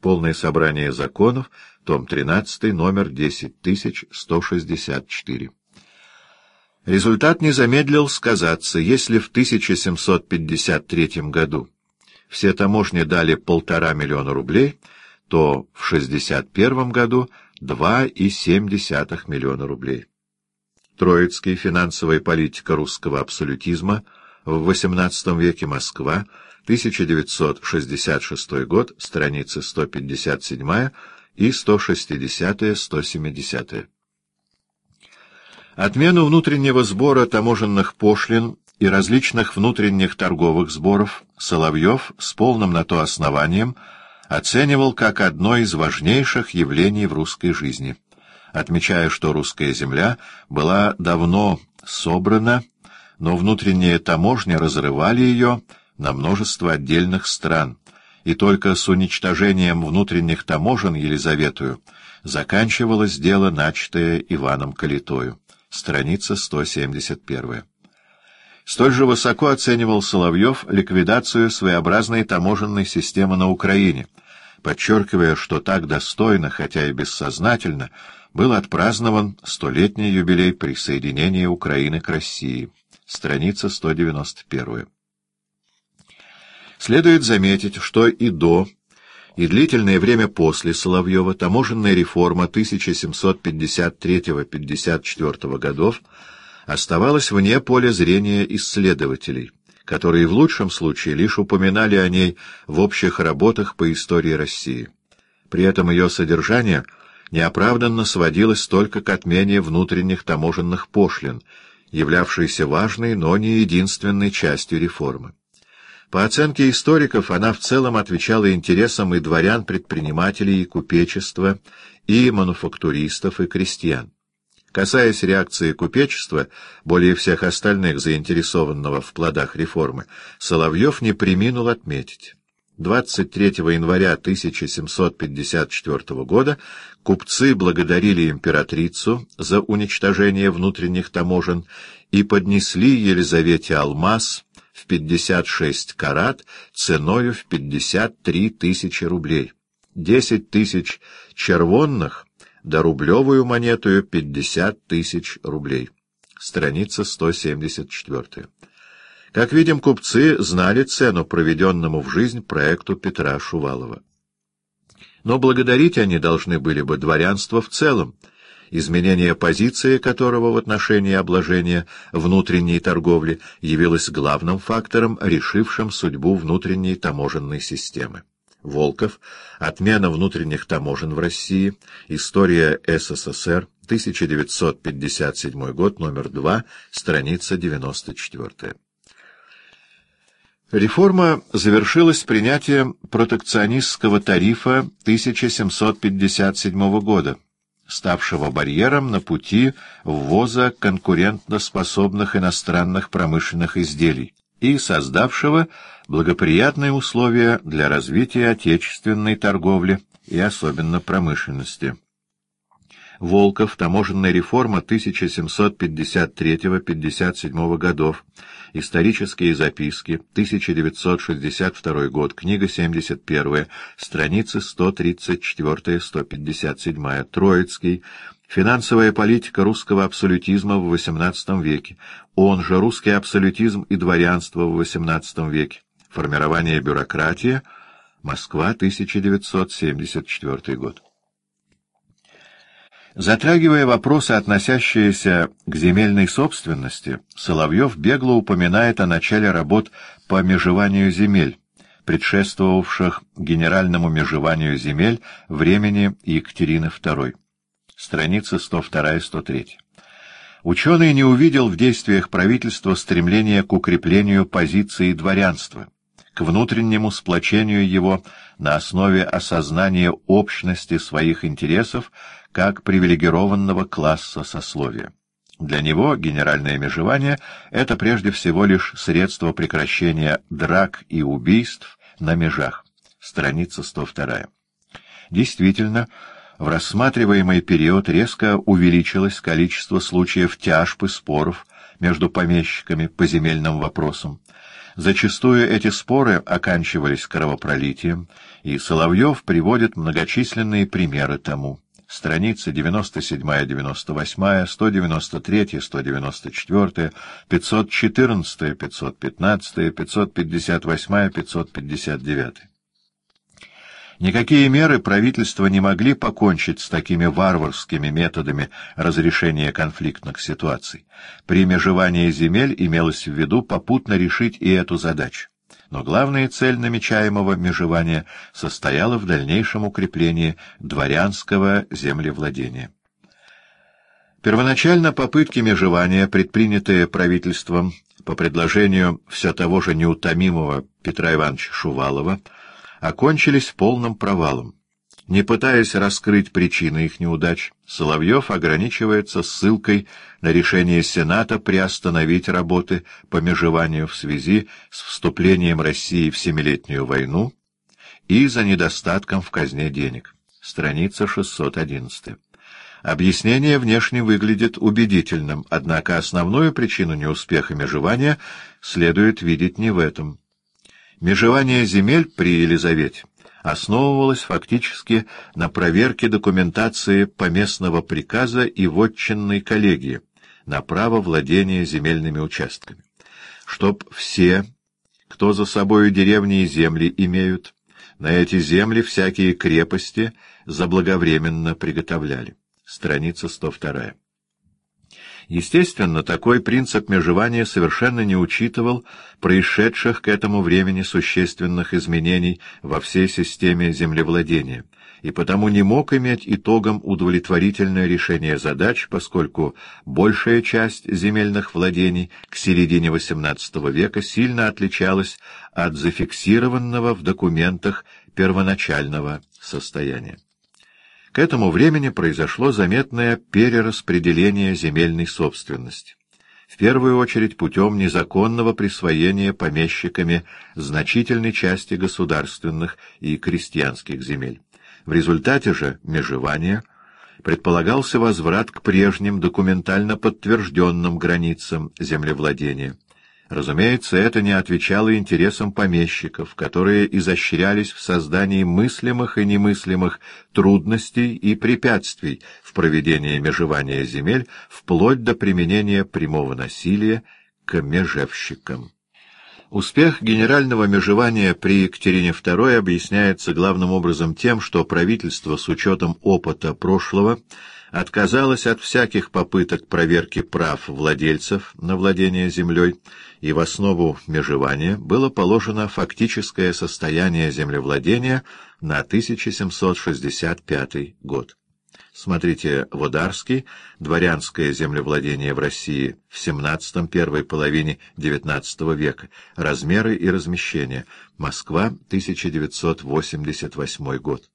Полное собрание законов, том 13, номер 10164. Результат не замедлил сказаться, если в 1753 году все таможни дали полтора миллиона рублей, то в 61 году 2,7 миллиона рублей. Троицкий «Финансовая политика русского абсолютизма» в XVIII веке Москва, 1966 год, страницы 157 и 160-170. Отмену внутреннего сбора таможенных пошлин и различных внутренних торговых сборов Соловьев с полным на то основанием оценивал как одно из важнейших явлений в русской жизни, отмечая, что русская земля была давно собрана, но внутренние таможни разрывали ее на множество отдельных стран, и только с уничтожением внутренних таможен Елизаветую заканчивалось дело, начатое Иваном Калитою. Страница 171. Столь же высоко оценивал Соловьев ликвидацию своеобразной таможенной системы на Украине, подчеркивая, что так достойно, хотя и бессознательно, был отпразднован столетний юбилей присоединения Украины к России. Страница 191. Следует заметить, что и до, и длительное время после Соловьева таможенная реформа 1753-54 годов оставалась вне поля зрения исследователей, которые в лучшем случае лишь упоминали о ней в общих работах по истории России. При этом ее содержание неоправданно сводилось только к отмене внутренних таможенных пошлин, являвшейся важной, но не единственной частью реформы. По оценке историков, она в целом отвечала интересам и дворян-предпринимателей, и купечества, и мануфактуристов, и крестьян. Касаясь реакции купечества, более всех остальных заинтересованного в плодах реформы, Соловьев не приминул отметить. 23 января 1754 года купцы благодарили императрицу за уничтожение внутренних таможен и поднесли Елизавете алмаз в 56 карат ценою в 53 тысячи рублей, 10 тысяч червонных да рублевую монетую 50 тысяч рублей. Страница 174. Как видим, купцы знали цену проведенному в жизнь проекту Петра Шувалова. Но благодарить они должны были бы дворянство в целом, изменение позиции которого в отношении обложения внутренней торговли явилось главным фактором, решившим судьбу внутренней таможенной системы. Волков. Отмена внутренних таможен в России. История СССР. 1957 год, номер 2, страница 94. Реформа завершилась принятием протекционистского тарифа 1757 года ставшего барьером на пути ввоза конкурентоспособных иностранных промышленных изделий и создавшего благоприятные условия для развития отечественной торговли и особенно промышленности. Волков, таможенная реформа 1753-57 годов, исторические записки, 1962 год, книга 71, страницы 134-157, Троицкий, финансовая политика русского абсолютизма в XVIII веке, он же русский абсолютизм и дворянство в XVIII веке, формирование бюрократии, Москва, 1974 год. Затрагивая вопросы, относящиеся к земельной собственности, Соловьев бегло упоминает о начале работ по межеванию земель, предшествовавших генеральному межеванию земель времени Екатерины II. Страницы 102-103. Ученый не увидел в действиях правительства стремления к укреплению позиции дворянства, к внутреннему сплочению его на основе осознания общности своих интересов как привилегированного класса сословия. Для него генеральное межевание — это прежде всего лишь средство прекращения драк и убийств на межах. Страница 102. Действительно, в рассматриваемый период резко увеличилось количество случаев тяжб и споров между помещиками по земельным вопросам. Зачастую эти споры оканчивались кровопролитием, и Соловьев приводит многочисленные примеры тому. Страницы 97-98, 193, 194, 514, 515, 558, 559. Никакие меры правительства не могли покончить с такими варварскими методами разрешения конфликтных ситуаций. При межевании земель имелось в виду попутно решить и эту задачу. Но главная цель намечаемого межевания состояла в дальнейшем укреплении дворянского землевладения. Первоначально попытки межевания, предпринятые правительством по предложению все того же неутомимого Петра Ивановича Шувалова, окончились полным провалом. Не пытаясь раскрыть причины их неудач, Соловьев ограничивается ссылкой на решение Сената приостановить работы по межеванию в связи с вступлением России в Семилетнюю войну и за недостатком в казне денег. Страница 611. Объяснение внешне выглядит убедительным, однако основную причину неуспеха межевания следует видеть не в этом. Межевание земель при Елизавете основывалось фактически на проверке документации поместного приказа и вотчинной коллегии на право владения земельными участками. Чтоб все, кто за собою деревни и земли имеют, на эти земли всякие крепости заблаговременно приготовляли. Страница 102. Естественно, такой принцип межевания совершенно не учитывал происшедших к этому времени существенных изменений во всей системе землевладения, и потому не мог иметь итогом удовлетворительное решение задач, поскольку большая часть земельных владений к середине XVIII века сильно отличалась от зафиксированного в документах первоначального состояния. К этому времени произошло заметное перераспределение земельной собственности. В первую очередь путем незаконного присвоения помещиками значительной части государственных и крестьянских земель. В результате же межевания предполагался возврат к прежним документально подтвержденным границам землевладения. Разумеется, это не отвечало интересам помещиков, которые изощрялись в создании мыслимых и немыслимых трудностей и препятствий в проведении межевания земель, вплоть до применения прямого насилия к межевщикам. Успех генерального межевания при Екатерине II объясняется главным образом тем, что правительство с учетом опыта прошлого отказалось от всяких попыток проверки прав владельцев на владение землей, и в основу межевания было положено фактическое состояние землевладения на 1765 год. Смотрите Водарский «Дворянское землевладение в России в XVII первой половине XIX века. Размеры и размещение. Москва, 1988 год».